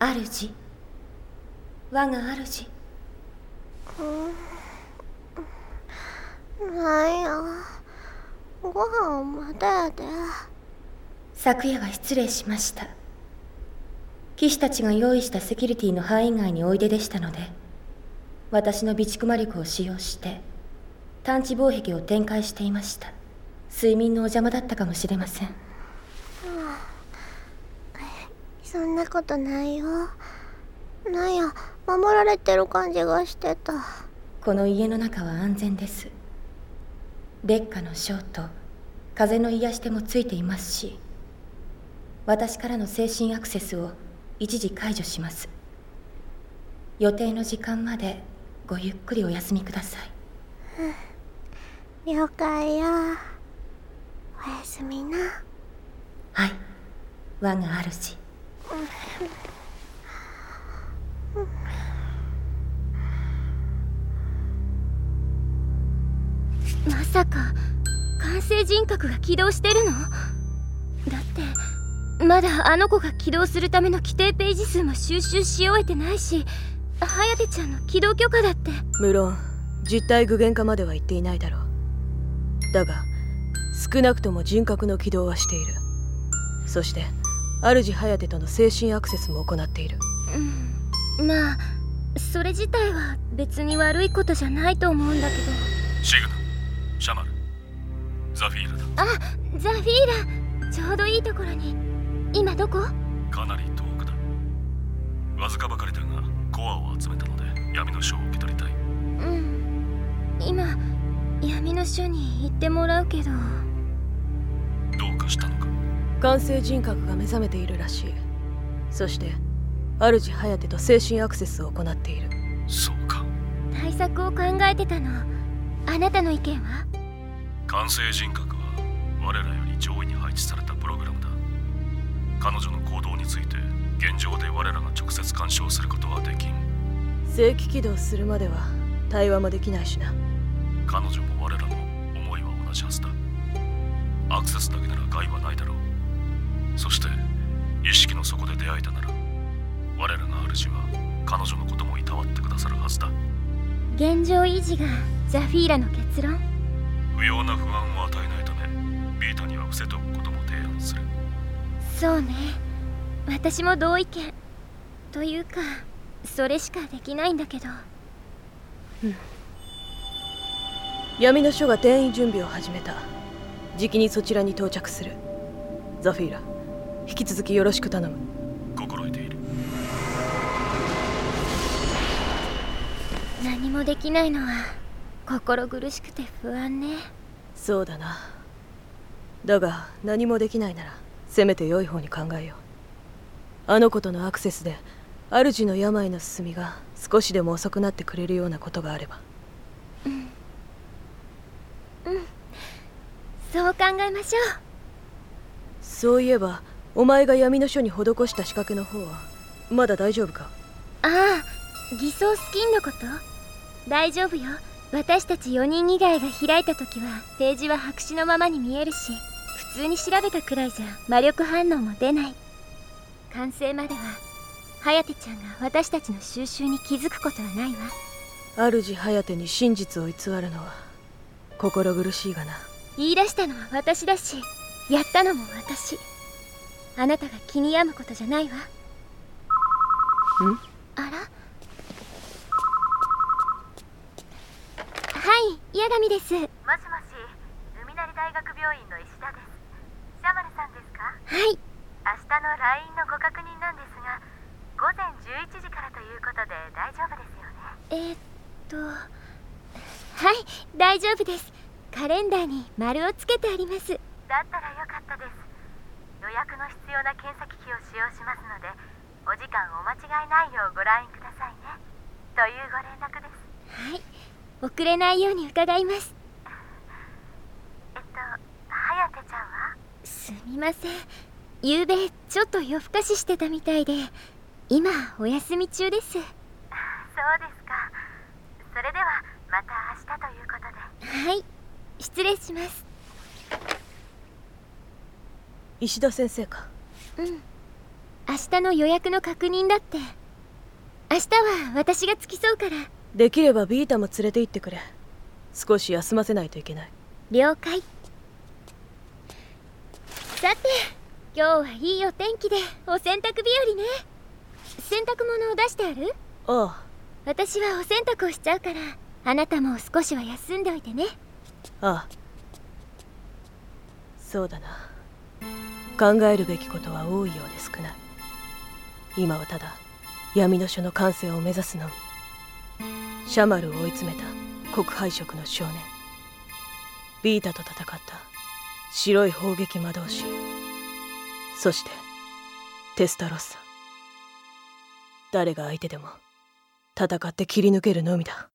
主我が主なん。やご飯まだやで昨夜は失礼しました。騎士たちが用意したセキュリティの範囲外においででしたので私の備蓄魔力を使用して探知防壁を展開していました。睡眠のお邪魔だったかもしれませんそんなことないよ。なんや守られてる感じがしてた。この家の中は安全です。劣化のショーと風の癒し手もついていますし私からの精神アクセスを一時解除します。予定の時間までごゆっくりお休みください。了解やおやすみな。はい。我が主まさか完成人格が起動してるの？だってまだあの子が起動するための規定ページ数も収集し終えてないし颯ちゃんの起動許可だって。無論実体具現化までは言っていないだろう。だが少なくとも人格の起動はしている。そして主颯との精神アクセスも行っている。うん。まあそれ自体は別に悪いことじゃないと思うんだけど。シグナシャマル。ザフィーラだ。あザフィーラちょうどいいところに。今どこ？かなり遠くだ。わずかばかりだがコアを集めたので闇の書を受け取りたい。うん。今闇の書に行ってもらうけど。どうかしたのか？完成人格が目覚めているらしい。そして主颯と精神アクセスを行っている。そうか。対策を考えてたの。あなたの意見は？完成人格は我らより上位に配置されたプログラムだ。彼女の行動について現状で我らが直接干渉することはできん。正規起動するまでは対話もできないしな。彼女も我らの思いは同じはずだ。アクセスだけなら害はないだろうそして意識の底で出会えたなら我らが主は彼女のこともいたわってくださるはずだ。現状維持がザフィーラの結論？不要な不安を与えないためビータには伏せとくことも提案する。そうね。私も同意見というかそれしかできないんだけど。闇の書が転移準備を始めた。じきにそちらに到着する。ザフィーラ引き続きよろしく頼む。心得ている。何もできないのは心苦しくて不安ね。そうだな。だが何もできないならせめて良い方に考えよう。あの子とのアクセスで主の病の進みが少しでも遅くなってくれるようなことがあれば。うん。うん。そう考えましょう。そういえばお前が闇の書に施した仕掛けの方はまだ大丈夫か？ああ偽装スキンのこと？大丈夫よ。私たち4人以外が開いた時はページは白紙のままに見えるし普通に調べたくらいじゃ魔力反応も出ない。完成までは颯ちゃんが私たちの収集に気づくことはないわ。主颯に真実を偽るのは心苦しいがな。言い出したのは私だしやったのも私あなたが気に病むことじゃないわ。ん？あら？はい八神です。もしもし海なり大学病院の石田です。シャマルさんですか？はい。明日の LINE のご確認なんですが午前11時からということで大丈夫ですよね？えー、っとはい大丈夫です。カレンダーに丸をつけてあります。だったらよかったです予約の必要な検査機器を使用しますのでお時間お間違いないようご覧くださいね。というご連絡です。はい。遅れないように伺います。えっと颯ちゃんは？すみません。昨べちょっと夜更かししてたみたいで今お休み中です。そうですか。それではまた明日ということで。はい。失礼します石田先生か。うん。明日の予約の確認だって。明日は私が付き添うから。できればビータも連れて行ってくれ。少し休ませないといけない。了解。さて今日はいいお天気でお洗濯日和ね。洗濯物を出してある？ああ。私はお洗濯をしちゃうからあなたも少しは休んでおいてね。ああ。そうだな考えるべきことは多いようで少ない。今はただ闇の書の完成を目指すのみ。シャマルを追い詰めた黒敗色の少年。ビータと戦った白い砲撃魔導士。そしてテスタロッサ。誰が相手でも戦って切り抜けるのみだ。